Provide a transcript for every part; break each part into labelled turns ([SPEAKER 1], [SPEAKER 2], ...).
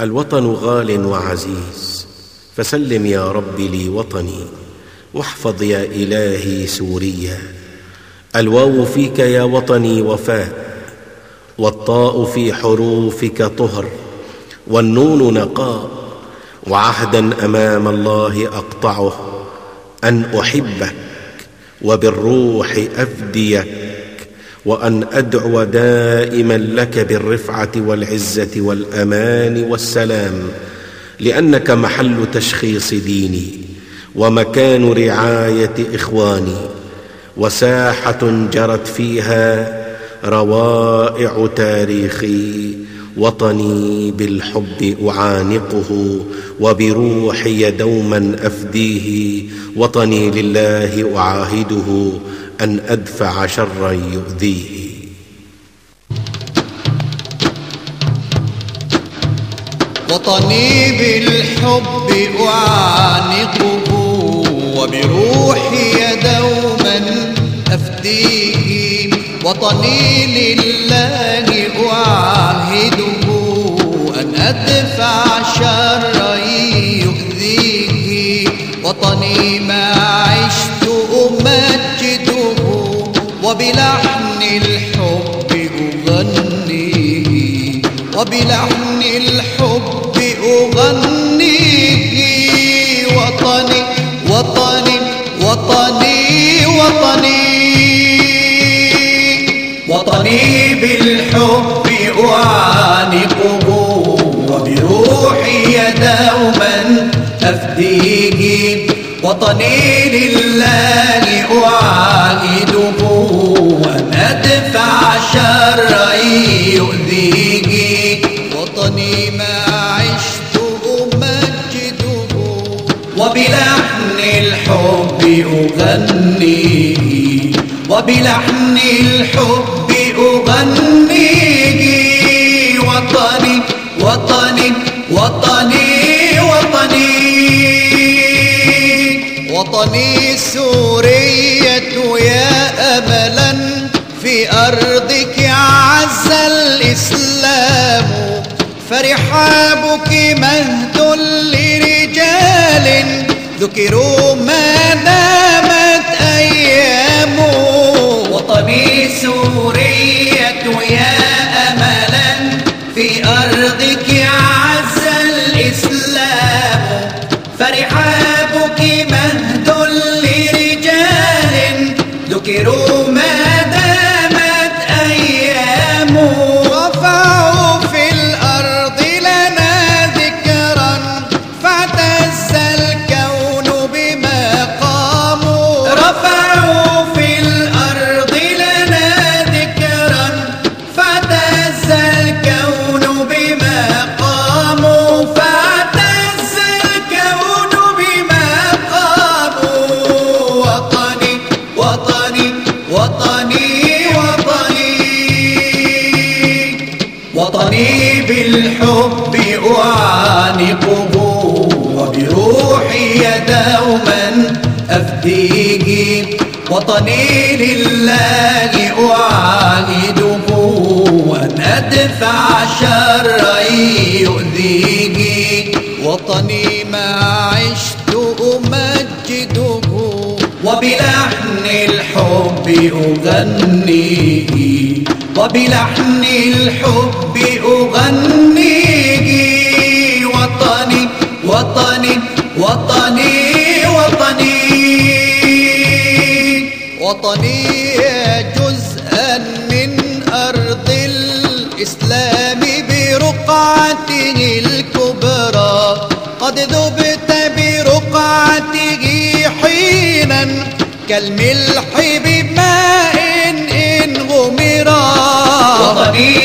[SPEAKER 1] الوطن غال وعزيز. فسلم يا رب لي وطني واحفظ يا إلهي سوريا. الواو فيك يا وطني وفاء والطاء في حروفك طهر والنون نقاء. وعهدا أمام الله أقطعه أن أحبك وبالروح افديك وأن أدعو دائما لك بالرفعة والعزة والأمان والسلام لأنك محل تشخيص ديني ومكان رعاية إخواني وساحة جرت فيها روائع تاريخي وطني بالحب أعانقه وبروحي دوما أفديه وطني لله أعاهده. أن أدفع شرا يؤذيه.
[SPEAKER 2] وطني بالحب أعانقه وبروحي دوما أفديه. وطني لله أعاهده أن أدفع شرا يؤذيه. وطني ما وبلحن الحب اغنيه وبلحن الحب اغنيه وطني وطني وطني وطني. وطني بالحب أعانقه وبروحي دوما أفديه. وطني لله أعاهده شرا يؤذيه وطني ما عشت أمجده وبلحن الحب أغنيه وبلحن الحب أغنيه وطني وطني وطني وطني. وطني سورية يا أملا. في أرضك عز الإسلام فرحابك مهد لرجال ذكروا ما وطني وطني وطني بالحب أعانقه وبروحي دوما أفديه. وطني لله أعاهده أن أدفع شرا يؤذيه. وطني ما عشت أغنيه وبلحن الحب أغنيه وطني وطني وطني وطني. وطني جزءا من أرض الإسلام برقعته الكبرى. قد ذبت برقعته حينا كالملح بماء إن غمرا وطني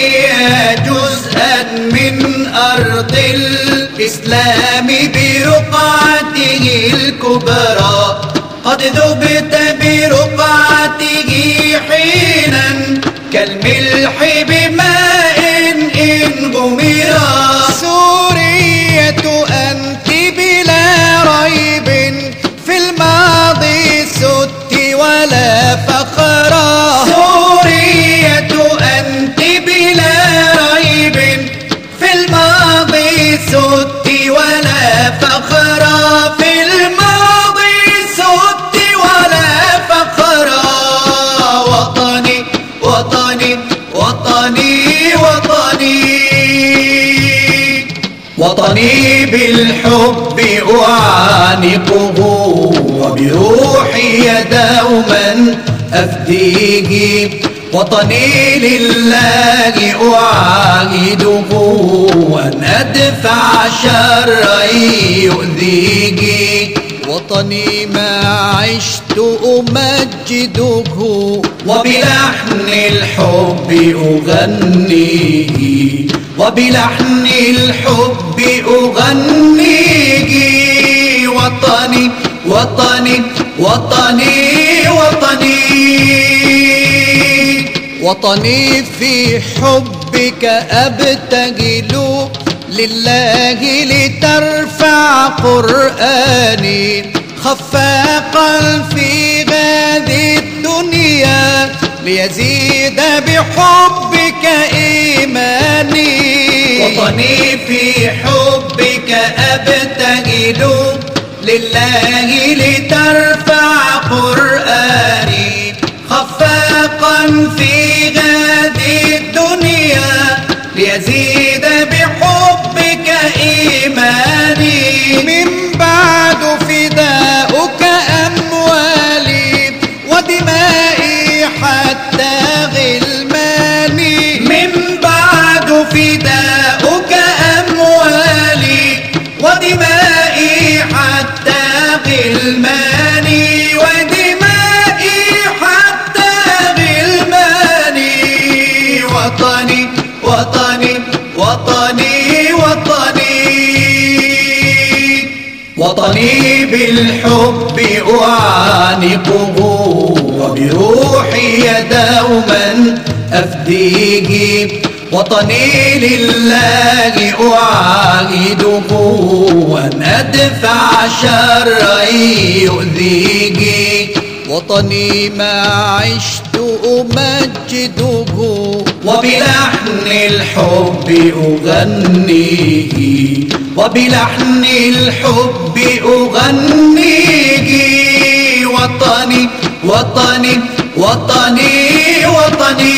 [SPEAKER 2] جزءا من أرض الإسلام برقعته الكبرى. قد ذبت برقعته حينا كالملح بماء وطني بالحب أعانقه وبروحي دوما أفديه وطني لله أعاهده أن أدفع يؤذيه وطني ما عشت أمجده وبلحن الحب أغنيه وبلحن الحب أغنيه وطني وطني وطني وطني. وطني في حبك أبتهل لله لترفع قرآني. خفاقا في هذه الدنيا ليزيد بحبك وطني في حبك أبتهل لله لترفع قرآني خفاقا في هذه الدنيا ليزيد بحبك إيماني. من بعد فداؤك وطني بالحب أعانقه وبروحي دوما أفديه وطني لله أعاهده شرا يؤذيه وطني ما عشت أمجده وبلحن الحب أغنيه وبلحن الحب أغنيه. وطني وطني وطني وطني.